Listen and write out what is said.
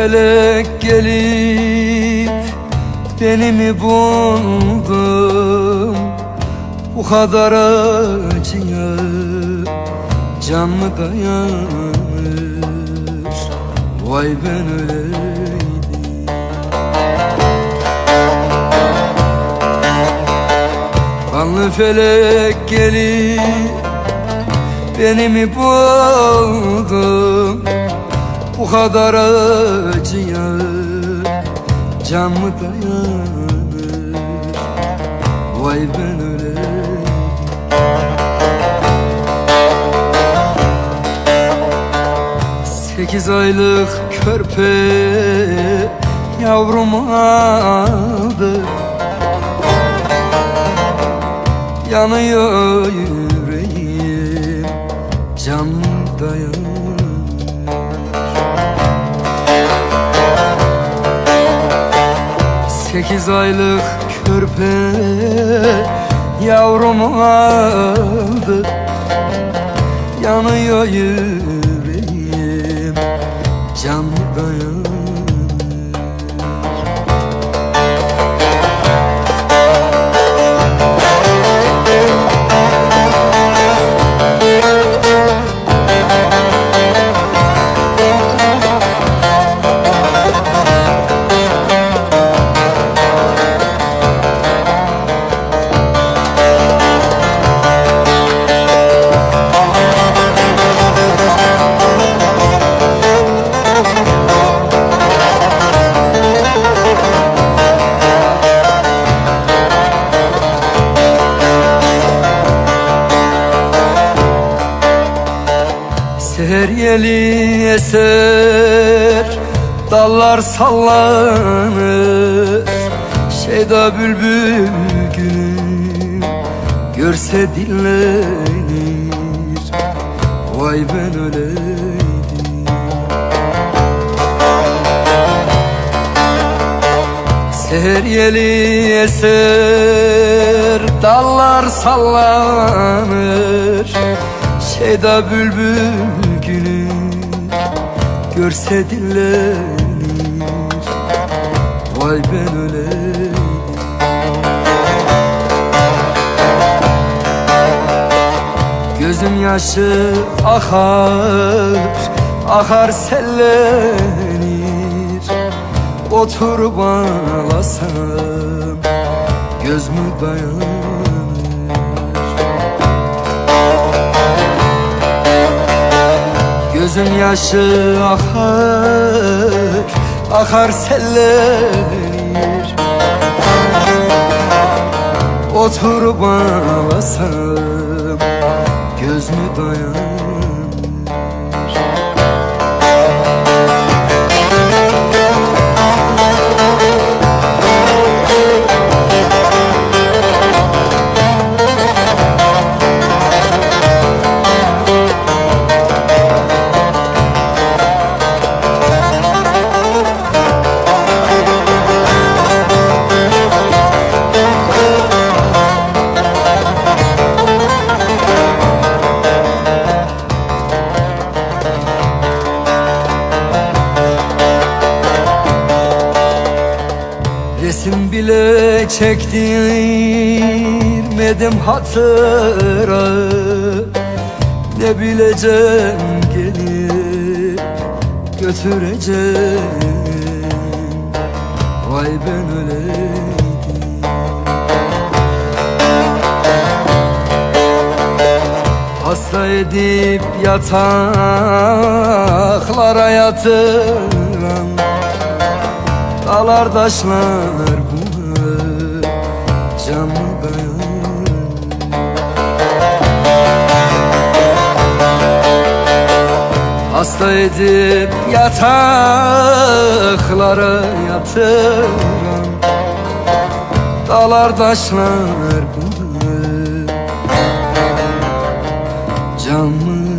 felek gelip beni mi buldun? Bu kadar acıya can mı dayanır? Vay ben öleydim Kanlı felek gelip beni mi buldun Bu kadar acıya can mı dayanır? Vay ben öleyim Sekiz aylık körpe yavrumu aldı. Yanıyor yüreğim can dayanır Sekiz aylık körpe yavrumu aldı. Yanıyor yüreğim can dayanır Seher yeli eser Dallar sallanır. Şeyda bülbül gülüm Görse dinlenir. Vay ben öleydim. Seher yeli eser Dallar sallanır. Şeyda bülbül Görse dinlenir Vay ben öleyim Gözüm yaşı akar Akar sellenir. Oturup ağlasam Göz mü dayanır Gözüm yaşı akar Akar sellenir Oturup ağlasam Göz mü dayanır Resim bile çektirmedim hatıra. Ne bileceğim gelip götüreceğim. Vay ben öleydim. Hasta edip yataklara yatıran Dağlar taşlar canı dayanır Hasta edip yataklara yatıran Dağlar taşlar buna canı